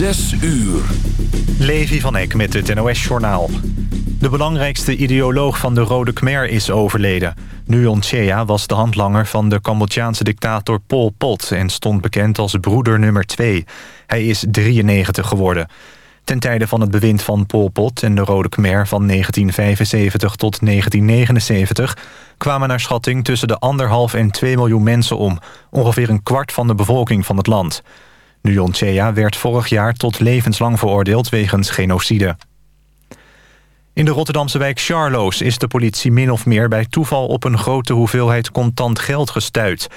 Zes uur. Levi van Eck met het NOS-journaal. De belangrijkste ideoloog van de Rode Khmer is overleden. Nuon Chea was de handlanger van de Cambodjaanse dictator Pol Pot... en stond bekend als broeder nummer 2. Hij is 93 geworden. Ten tijde van het bewind van Pol Pot en de Rode Khmer van 1975 tot 1979... kwamen naar schatting tussen de anderhalf en 2 miljoen mensen om. Ongeveer een kwart van de bevolking van het land... Nuon Chea werd vorig jaar tot levenslang veroordeeld wegens genocide. In de Rotterdamse wijk Charloes is de politie min of meer bij toeval op een grote hoeveelheid contant geld gestuit.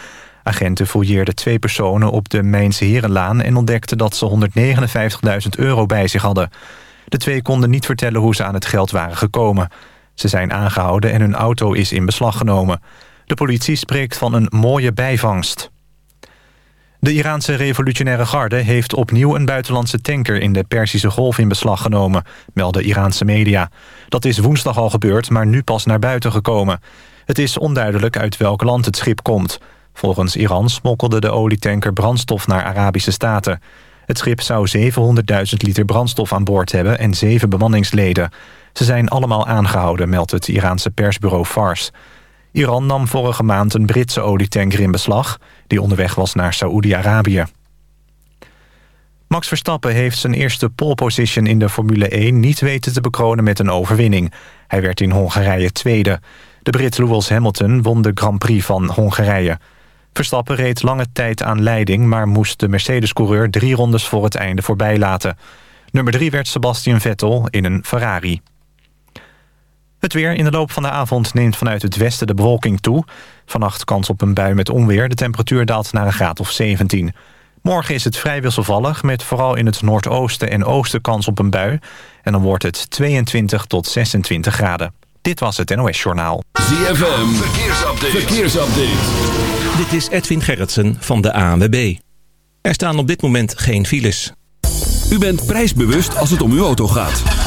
Agenten fouilleerden twee personen op de Mijnse Herenlaan en ontdekten dat ze 159.000 euro bij zich hadden. De twee konden niet vertellen hoe ze aan het geld waren gekomen. Ze zijn aangehouden en hun auto is in beslag genomen. De politie spreekt van een mooie bijvangst. De Iraanse revolutionaire garde heeft opnieuw een buitenlandse tanker in de Perzische Golf in beslag genomen, melden Iraanse media. Dat is woensdag al gebeurd, maar nu pas naar buiten gekomen. Het is onduidelijk uit welk land het schip komt. Volgens Iran smokkelde de olietanker brandstof naar Arabische staten. Het schip zou 700.000 liter brandstof aan boord hebben en zeven bemanningsleden. Ze zijn allemaal aangehouden, meldt het Iraanse persbureau Fars. Iran nam vorige maand een Britse olietanker in beslag... die onderweg was naar Saoedi-Arabië. Max Verstappen heeft zijn eerste pole position in de Formule 1... niet weten te bekronen met een overwinning. Hij werd in Hongarije tweede. De Brit Lewis Hamilton won de Grand Prix van Hongarije. Verstappen reed lange tijd aan leiding... maar moest de Mercedes-coureur drie rondes voor het einde voorbij laten. Nummer drie werd Sebastian Vettel in een Ferrari. Het weer in de loop van de avond neemt vanuit het westen de bewolking toe. Vannacht kans op een bui met onweer. De temperatuur daalt naar een graad of 17. Morgen is het vrij wisselvallig... met vooral in het noordoosten en oosten kans op een bui. En dan wordt het 22 tot 26 graden. Dit was het NOS Journaal. ZFM, verkeersupdate. verkeersupdate. Dit is Edwin Gerritsen van de ANWB. Er staan op dit moment geen files. U bent prijsbewust als het om uw auto gaat.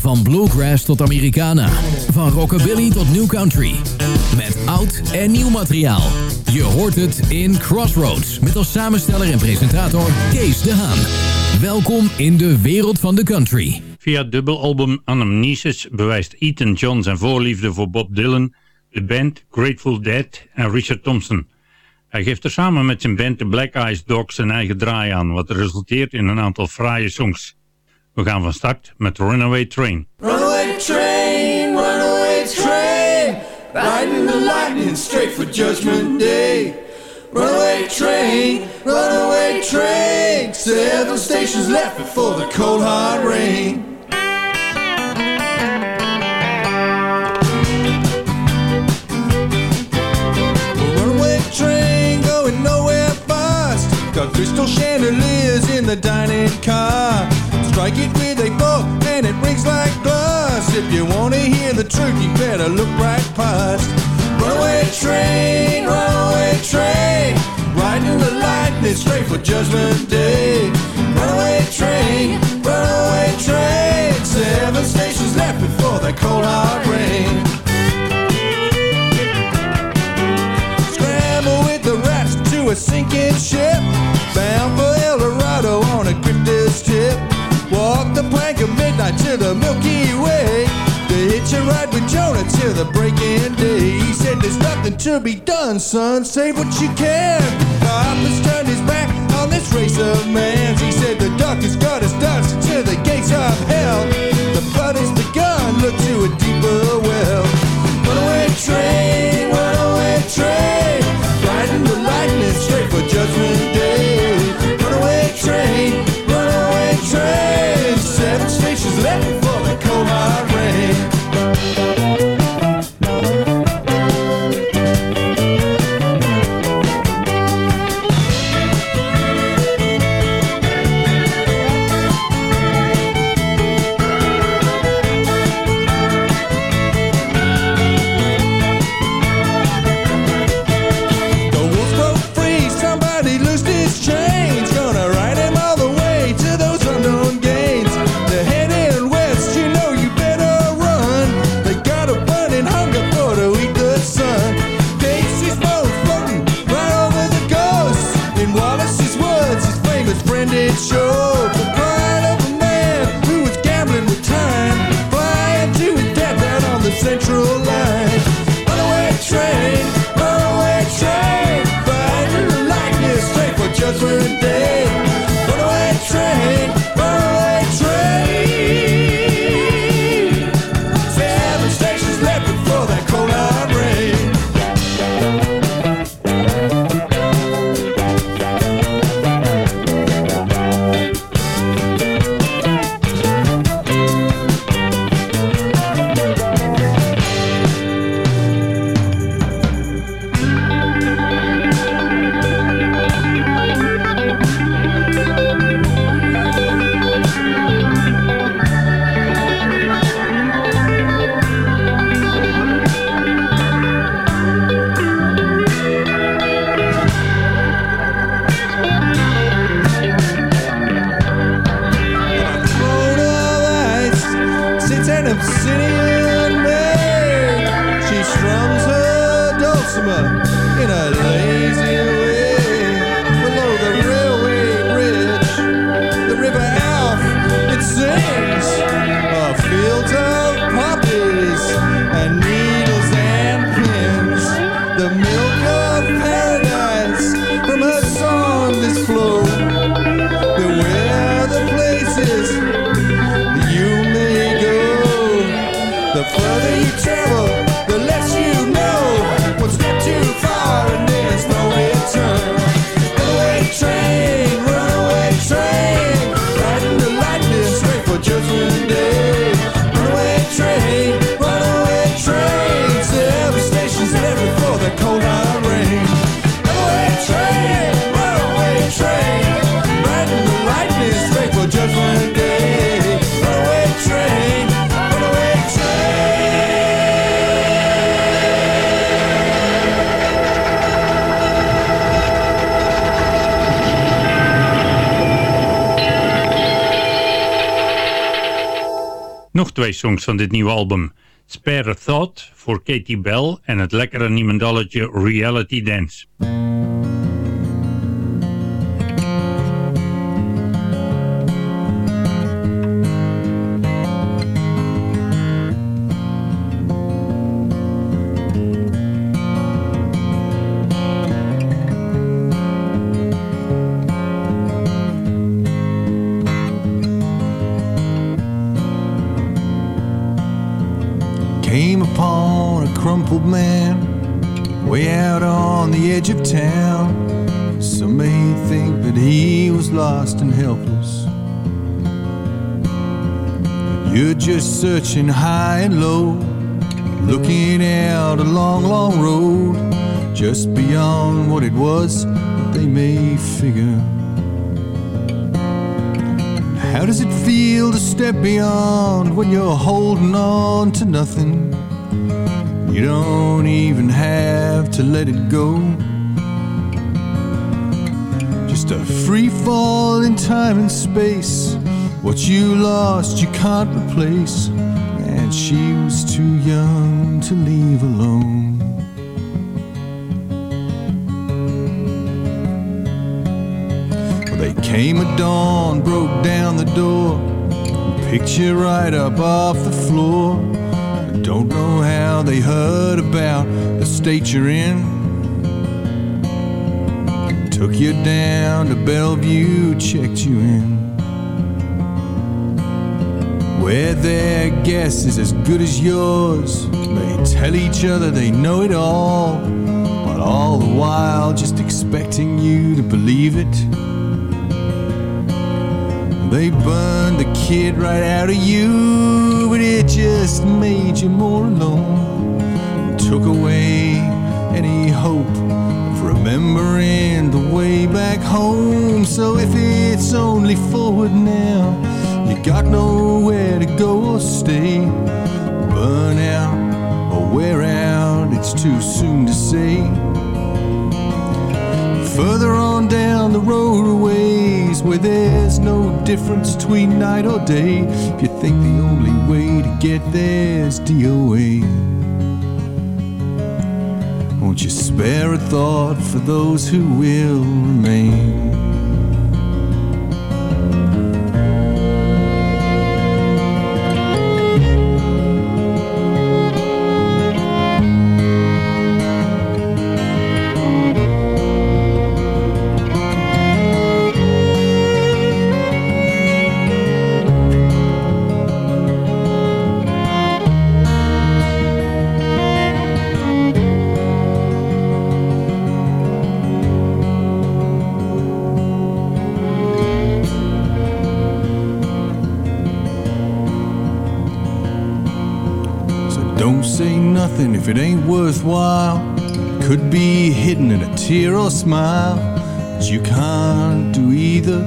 Van bluegrass tot Americana. Van rockabilly tot new country. Met oud en nieuw materiaal. Je hoort het in Crossroads. Met als samensteller en presentator Kees de Haan. Welkom in de wereld van de country. Via dubbelalbum Anamnesis bewijst Ethan John zijn voorliefde voor Bob Dylan, de band Grateful Dead en Richard Thompson. Hij geeft er samen met zijn band de Black Eyes Dogs zijn eigen draai aan, wat resulteert in een aantal fraaie songs. We gaan van start met Runaway Train. Runaway train, runaway train, riding the lightning straight for Judgment Day. Runaway train, runaway train, seven stations left before the cold hard rain. Runaway train going nowhere fast. Got crystal chandeliers in the dining car strike it with a bow, and it rings like glass. If you wanna hear the truth, you better look right past. Runaway train, runaway train, riding the lightning straight for Judgment Day. Runaway train, runaway train, seven stations left before the cold hard rain. Scramble with the rats to a sinking ship, bound for El Dorado on a midnight to the Milky Way. To hitch a ride with Jonah till the breaking day. He said, There's nothing to be done, son. Save what you can. Papa's turned his back on this race of man's. He said, The duck has got his dust to the gates of hell. The blood has begun. Look to a deeper well. Runaway train, runaway train. Riding the lightning straight for Judgment her Twee songs van dit nieuwe album. Spare a Thought voor Katie Bell en het lekkere niemendalletje Reality Dance. And helpless. You're just searching high and low, looking out a long, long road, just beyond what it was they may figure. How does it feel to step beyond when you're holding on to nothing? You don't even have to let it go just a free fall in time and space. What you lost, you can't replace. And she was too young to leave alone. They came at dawn, broke down the door, picked you right up off the floor. I don't know how they heard about the state you're in Took you down to Bellevue, checked you in. Where their guess is as good as yours. They tell each other they know it all, but all the while just expecting you to believe it. They burned the kid right out of you, but it just made you more alone. Took away any hope remembering the way back home. So if it's only forward now, you got nowhere to go or stay. Burn out or wear out, it's too soon to say. Further on down the road a ways where there's no difference between night or day. If you think the only way to get there's DOA. Won't you spare a thought for those who will remain? Worthwhile. Could be hidden in a tear or smile. But you can't do either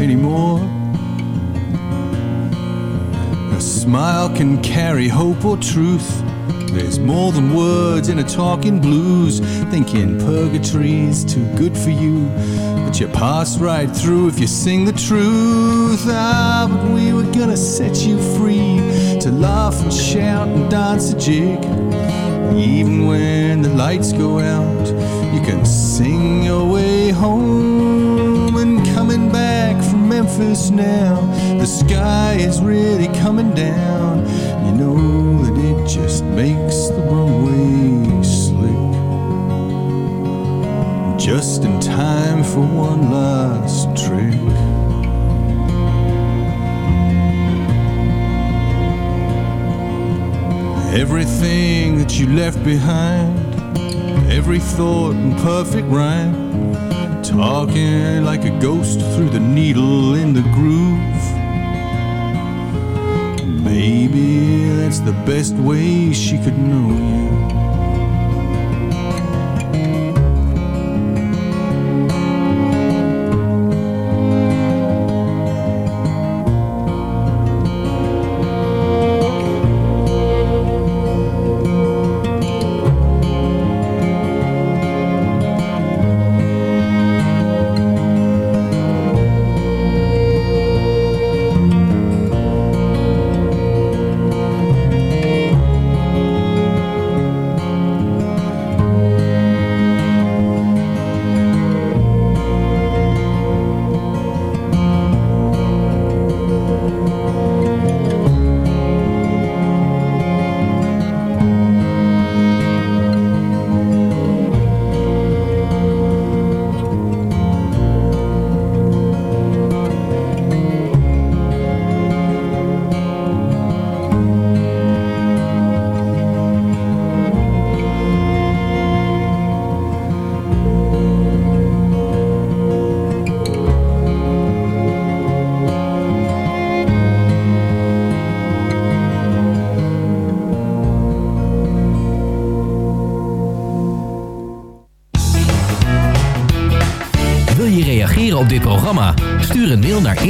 anymore. A smile can carry hope or truth. There's more than words in a talking blues. Thinking purgatory's too good for you. But you pass right through if you sing the truth. Ah, but we were gonna set you free to laugh and shout and dance a jig. Even when the lights go out, you can sing your way home. And coming back from Memphis now, the sky is really coming down. You know that it just makes the runway slick. Just in time for one last trick. Everything that you left behind, every thought in perfect rhyme, talking like a ghost through the needle in the groove. Maybe that's the best way she could know you.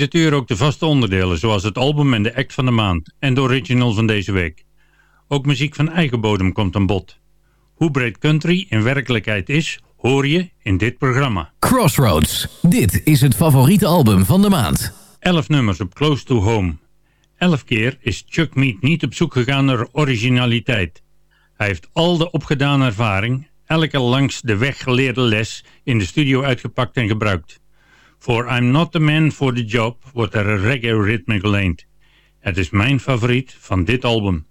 in uur ook de vaste onderdelen, zoals het album en de act van de maand en de original van deze week. Ook muziek van eigen bodem komt aan bod. Hoe breed country in werkelijkheid is, hoor je in dit programma. Crossroads, dit is het favoriete album van de maand. 11 nummers op Close to Home. Elf keer is Chuck Mead niet op zoek gegaan naar originaliteit. Hij heeft al de opgedane ervaring, elke langs de weg geleerde les, in de studio uitgepakt en gebruikt. For I'm Not The Man For The Job wordt er een reggae-ritme geleend. Het is mijn favoriet van dit album.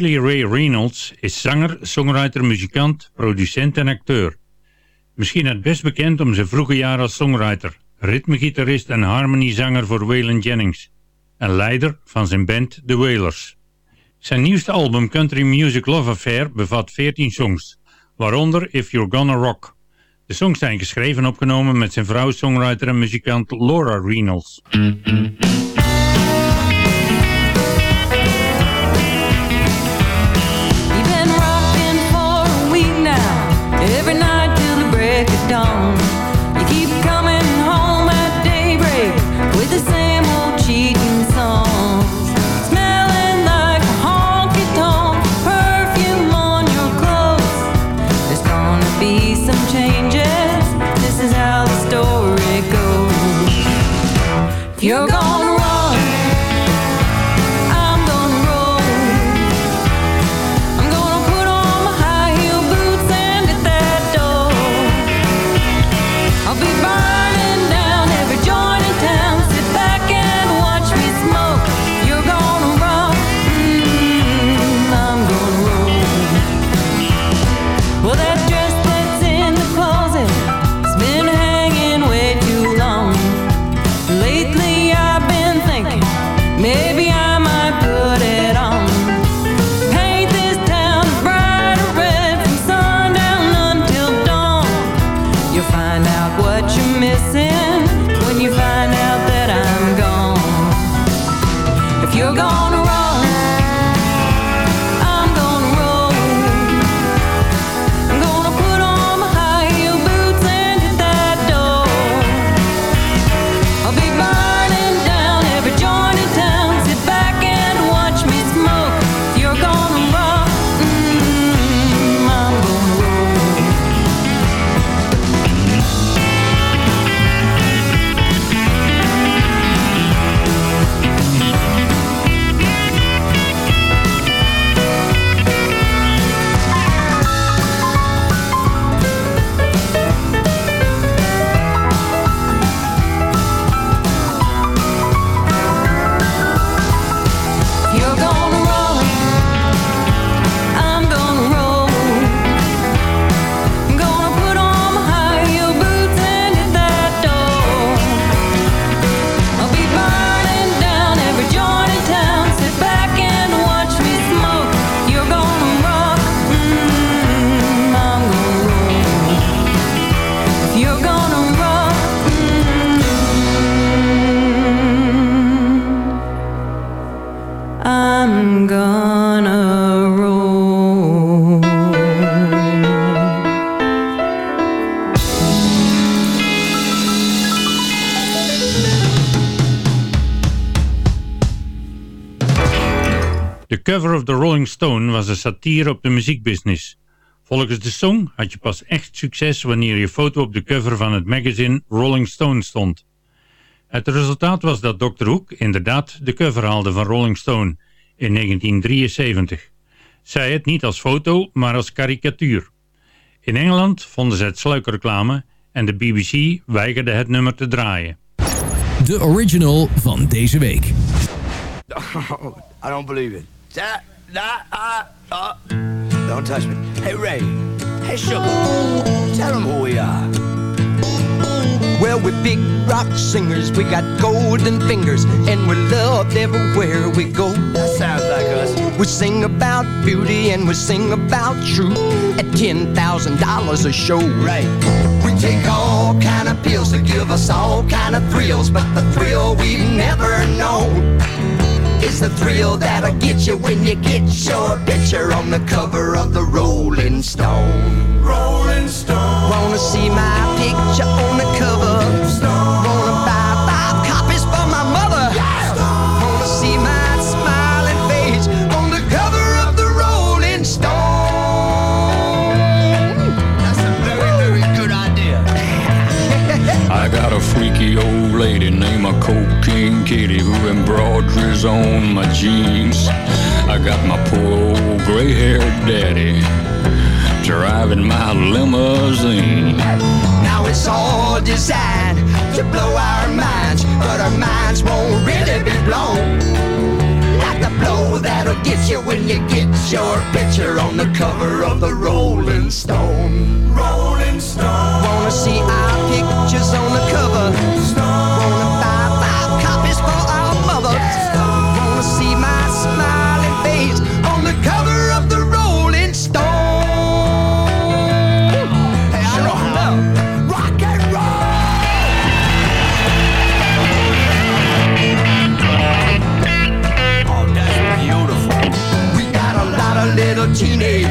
Billy Ray Reynolds is zanger, songwriter, muzikant, producent en acteur. Misschien het best bekend om zijn vroege jaren als songwriter, ritmegitarist en harmoniezanger voor Waylon Jennings en leider van zijn band The Wailers. Zijn nieuwste album Country Music Love Affair bevat 14 songs, waaronder If You're Gonna Rock. De songs zijn geschreven en opgenomen met zijn vrouw, songwriter en muzikant Laura Reynolds. of The Rolling Stone was een satire op de muziekbusiness. Volgens de song had je pas echt succes wanneer je foto op de cover van het magazine Rolling Stone stond. Het resultaat was dat Dr. Hoek inderdaad de cover haalde van Rolling Stone in 1973. Zij het niet als foto, maar als karikatuur. In Engeland vonden ze het sluikreclame en de BBC weigerde het nummer te draaien. De original van deze week. I don't believe it. That, that, uh, uh. Don't touch me. Hey, Ray. Hey, Sugar. Tell them who we are. Well, we're big rock singers, we got golden fingers, and we're loved everywhere we go. That sounds like us. We sing about beauty and we sing about truth at $10,000 a show. Right. We take all kind of pills to give us all kind of thrills, but the thrill we've never known is the thrill that'll get you when you get your picture on the cover of the Rolling Stone. Rolling Stone. Wanna see my picture on the cover? Wanna buy five copies for my mother? Wanna see my smiling face on the cover of the Rolling Stone? That's a very, very good idea. I got a freaky old lady named a cocaine kitty who embroideries on my jeans. I got my poor old gray-haired daddy driving my limousine. Now it's all designed to blow our minds, but our minds won't really be blown. Like the blow that'll get you when you get your picture on the cover of the Rolling Stone. Rolling Stone. Wanna see our pictures on the cover? Wanna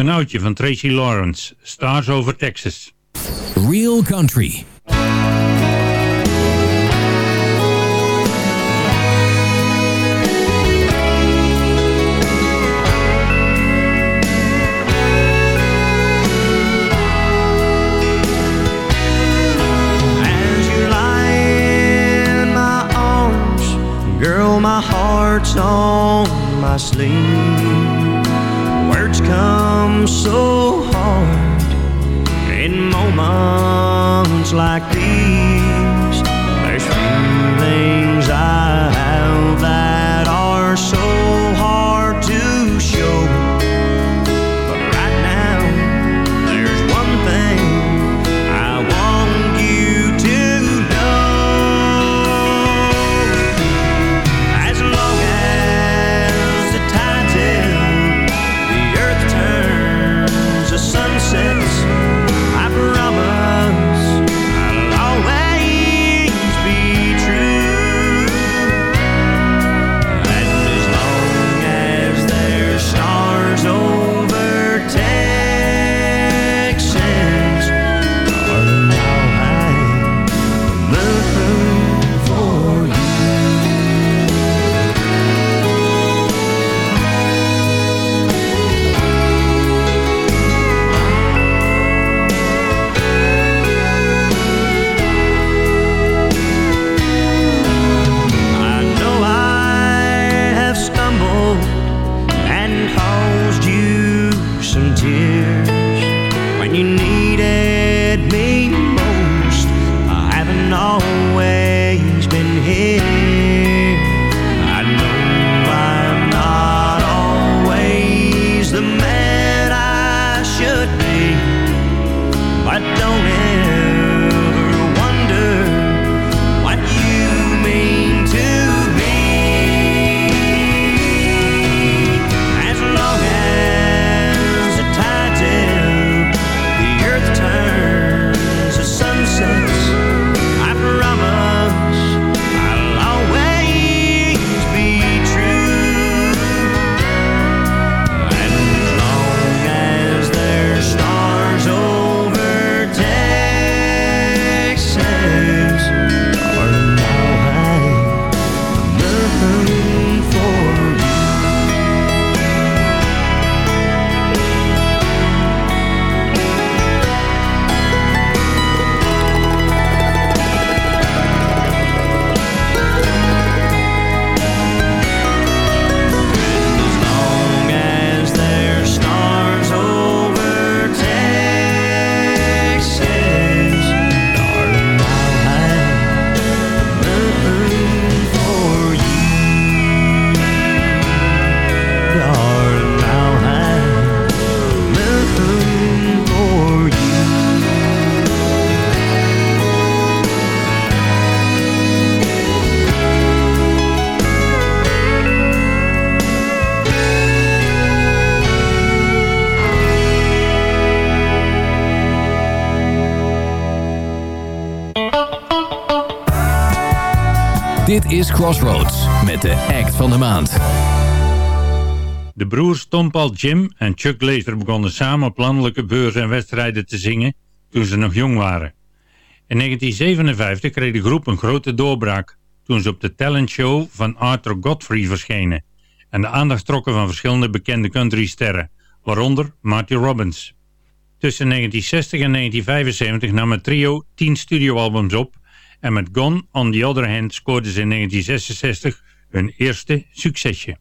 Een oudje van Tracy Lawrence, Stars over Texas. Real Country. As you lie in my arms, girl, my heart's on my sleeve. Words come so hard in moments like these. Crossroads met de act van de maand. De broers Tom Paul Jim en Chuck Lezer begonnen samen op landelijke beurzen en wedstrijden te zingen toen ze nog jong waren. In 1957 kreeg de groep een grote doorbraak toen ze op de talentshow van Arthur Godfrey verschenen en de aandacht trokken van verschillende bekende countrysterren, waaronder Marty Robbins. Tussen 1960 en 1975 nam het trio 10 studioalbums op en met Gone on the Other Hand scoorden ze in 1966 hun eerste succesje.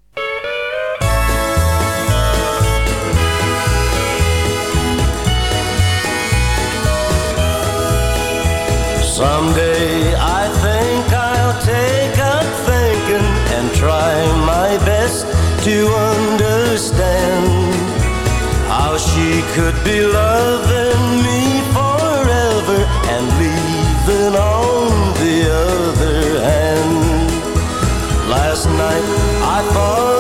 Someday I think I'll take up thinking and try my best to understand how she could be loving me forever and leaving on Last night. I thought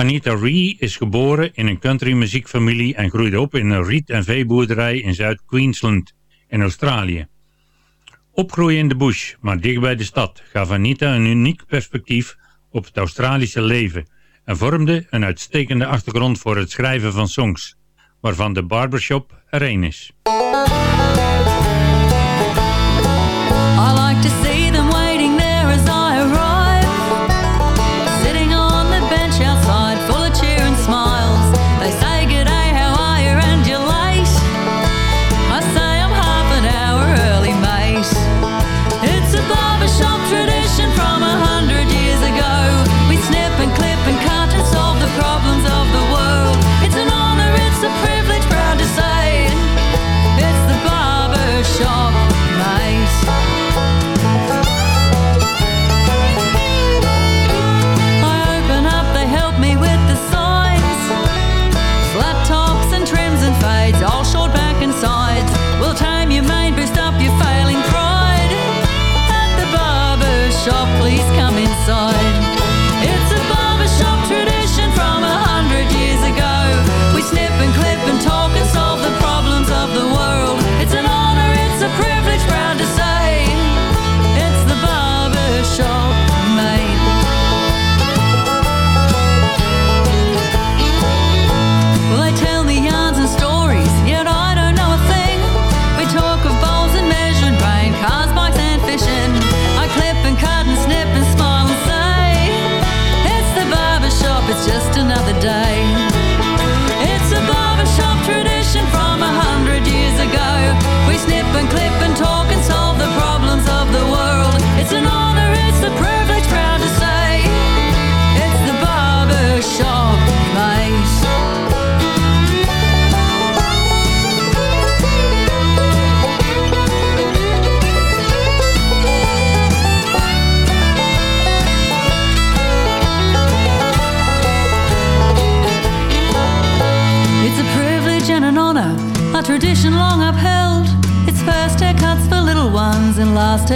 Anita Ree is geboren in een country muziekfamilie en groeide op in een riet- en veeboerderij in Zuid-Queensland in Australië. Opgroeien in de bush, maar dicht bij de stad, gaf Anita een uniek perspectief op het Australische leven en vormde een uitstekende achtergrond voor het schrijven van songs, waarvan de barbershop er één is.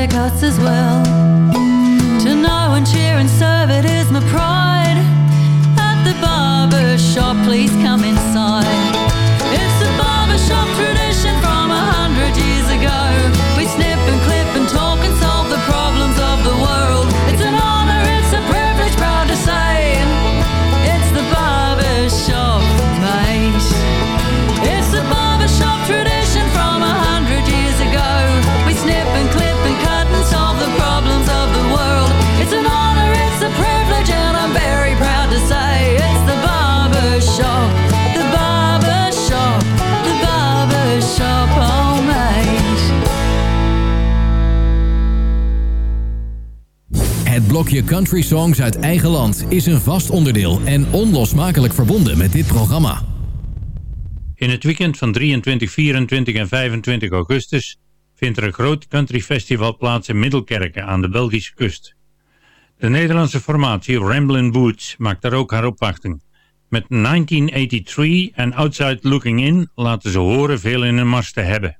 their coats as well. blokje country songs uit eigen land is een vast onderdeel en onlosmakelijk verbonden met dit programma. In het weekend van 23, 24 en 25 augustus vindt er een groot countryfestival plaats in Middelkerken aan de Belgische kust. De Nederlandse formatie Ramblin' Boots maakt daar ook haar opwachting. Met 1983 en Outside Looking In laten ze horen veel in hun mars te hebben.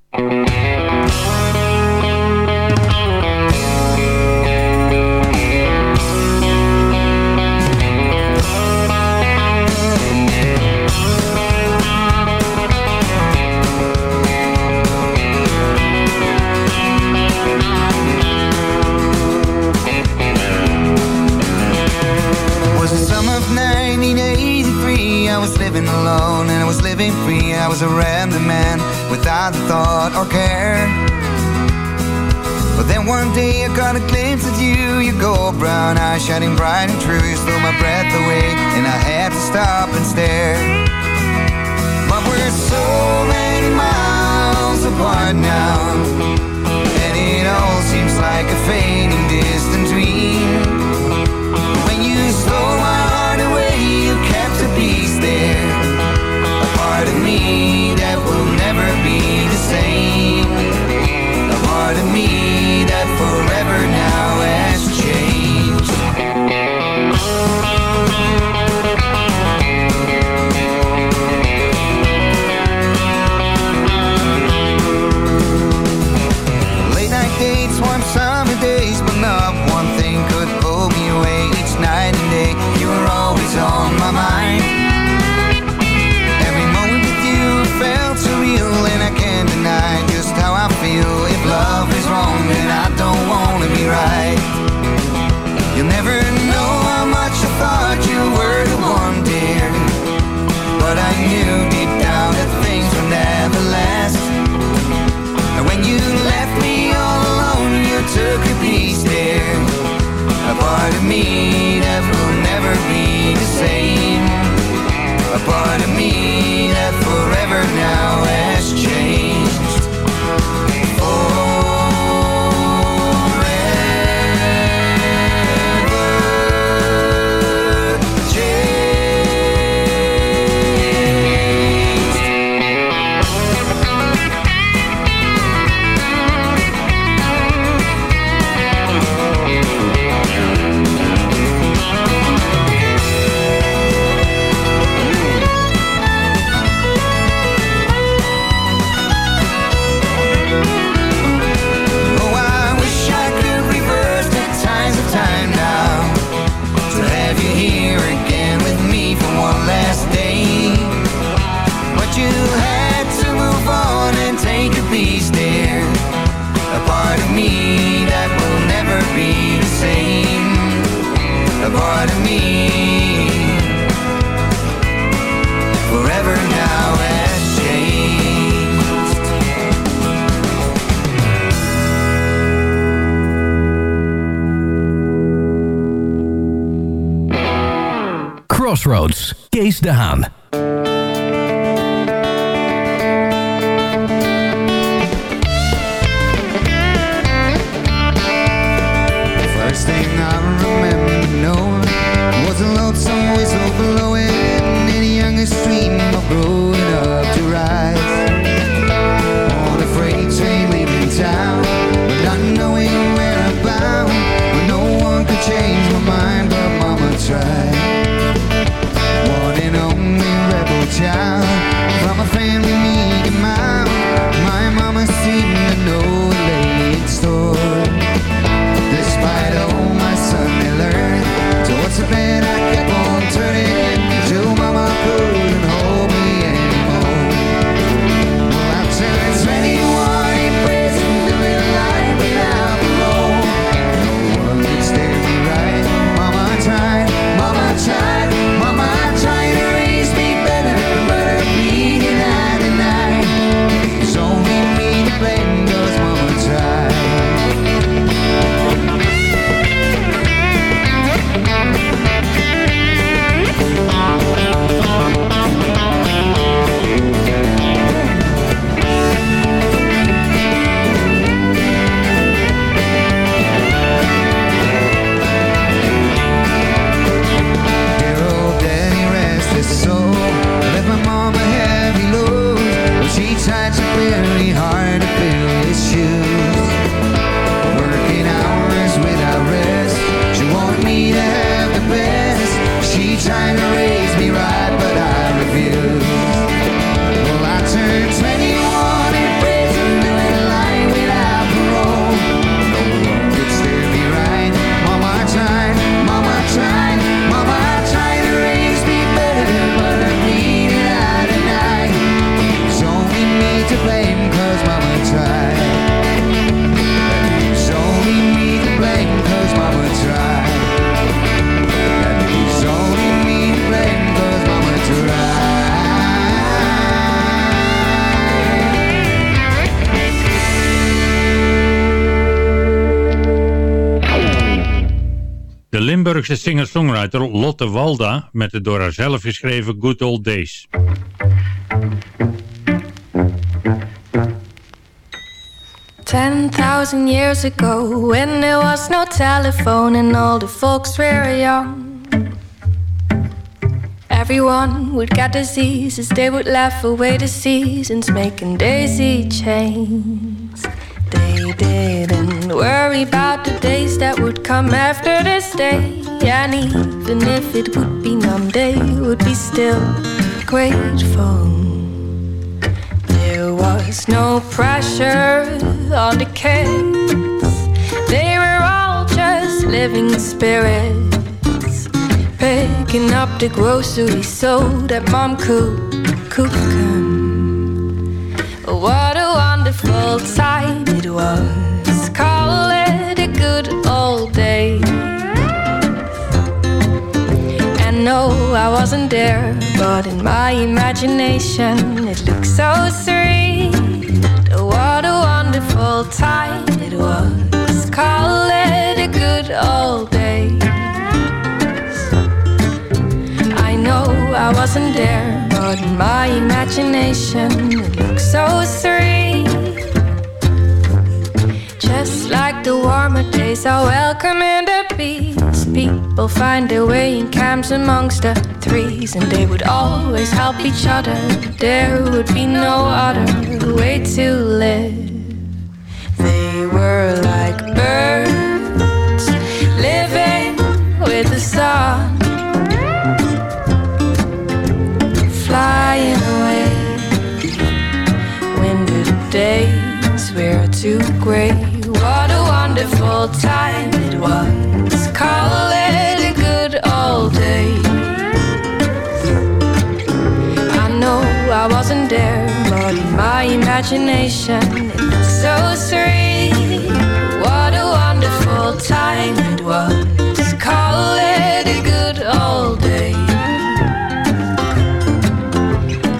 trying to glimpse of you Your gold brown eyes shining bright and true. You stole my breath away And I had to stop and stare. But we're so many miles apart now And it all seems like a fading distance. me. Limburgse singer-songwriter Lotte Walda met de door haarzelf geschreven Good Old Days. Ten thousand years ago, when there was no telephone and all the folks were young, everyone would get diseases. They would laugh away the seasons, making daisy chains. They didn't worry about the days that would come after this day, and even if it would be numb, they would be still grateful. There was no pressure on the kids. They were all just living spirits, picking up the groceries so that mom could cook 'em. What a wonderful time it was. I wasn't there, but in my imagination it looked so sweet. What a wonderful time it was. Call it a good old day. I know I wasn't there, but in my imagination it looked so sweet. Just like the warmer days are welcome in the People find their way in camps amongst the trees, and they would always help each other. There would be no other way to live. They were like birds living with the sun, flying away when the days were too gray. What a wonderful time it was. Call it a good old day. I know I wasn't there, but in my imagination it's so sweet. What a wonderful time it was. Call it a good old day.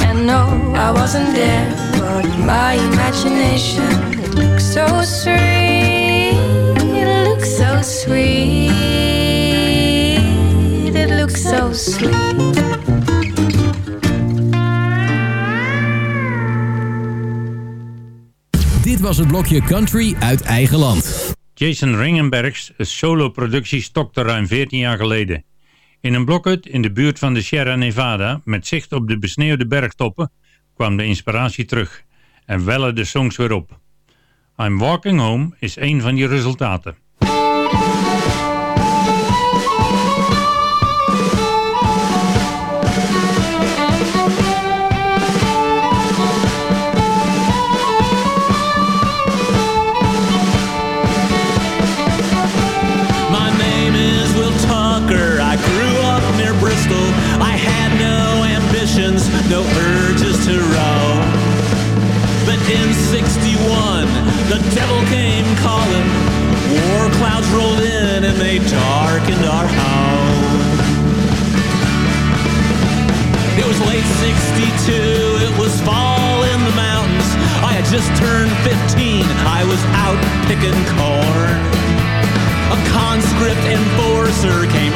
And no, I wasn't there, but in my imagination it looks so sweet. It looks so sweet. Sweet. Dit was het blokje Country uit eigen land. Jason Ringenbergs solo-productie stokte ruim 14 jaar geleden. In een blokhut in de buurt van de Sierra Nevada, met zicht op de besneeuwde bergtoppen, kwam de inspiratie terug en wellen de songs weer op. I'm Walking Home is een van die resultaten. Just turned 15, I was out picking corn. A conscript enforcer came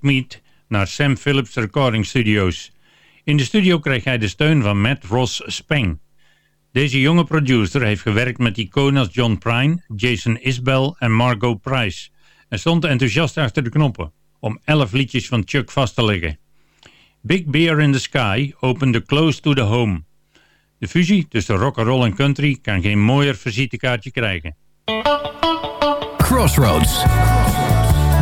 Meat naar Sam Phillips Recording Studios. In de studio kreeg hij de steun van Matt Ross Speng. Deze jonge producer heeft gewerkt met iconen als John Prine, Jason Isbell en Margot Price en stond enthousiast achter de knoppen om elf liedjes van Chuck vast te leggen. Big Bear in the Sky opende Close to the Home. De fusie tussen rock roll en country kan geen mooier visitekaartje krijgen. Crossroads.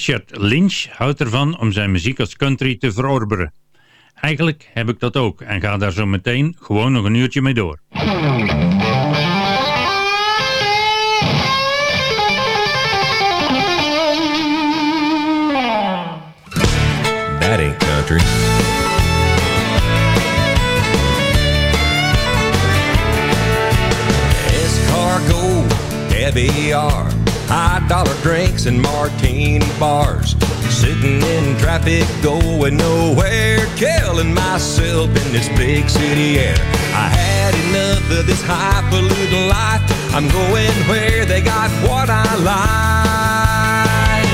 Richard Lynch houdt ervan om zijn muziek als country te verorberen. Eigenlijk heb ik dat ook en ga daar zo meteen gewoon nog een uurtje mee door. That ain't country. Escargot, caviar, high dollar drinks and martini bars. Sitting in traffic, going nowhere, killing myself in this big city air. I had enough of this highfalutin life. I'm going where they got what I like.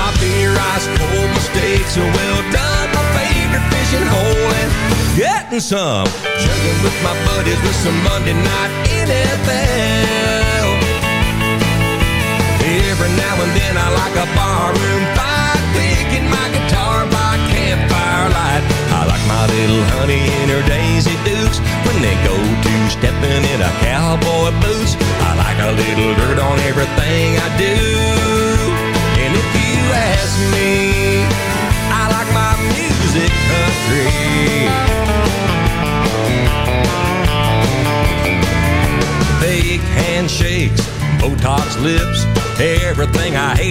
My beer ice cold, my steaks are well done. My favorite fishing hole and getting some. Chugging with my buddies with some Monday night NFL. Now and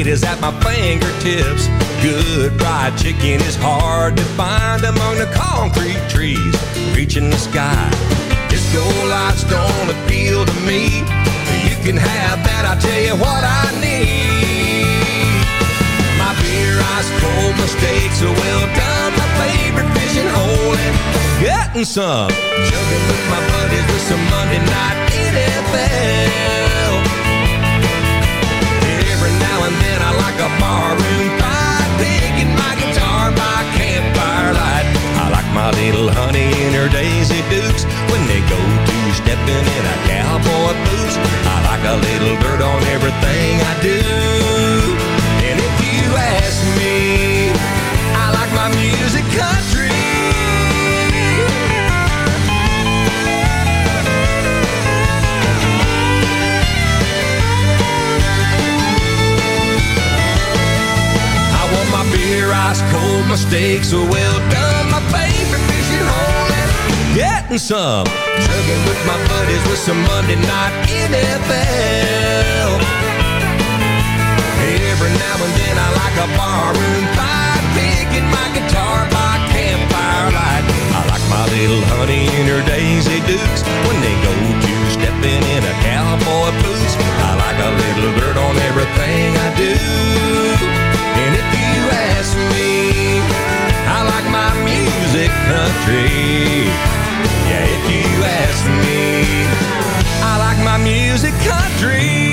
Everything is at my fingertips. Good fried chicken is hard to find among the concrete trees reaching the sky. Disco lights don't appeal to me. You can have that, I tell you what I need. My beer ice cold, my steaks are well done. My favorite fishing hole and getting some. Jugging with my buddies with some Monday night NFL. Like a barroom fight, picking my guitar by campfire light. I like my little honey in her Daisy Dukes when they go to stepping in a cowboy boots. I like a little dirt on everything I do. And if you ask me, I like my music country. Ice cold, my steaks are well done, my favorite fishing hole, and getting some. Chugging with my buddies with some Monday night NFL. Every now and then I like a barroom fight, picking my guitar by campfire light. I like my little honey in her Daisy Dukes when they go music country. Yeah, if you ask me, I like my music country.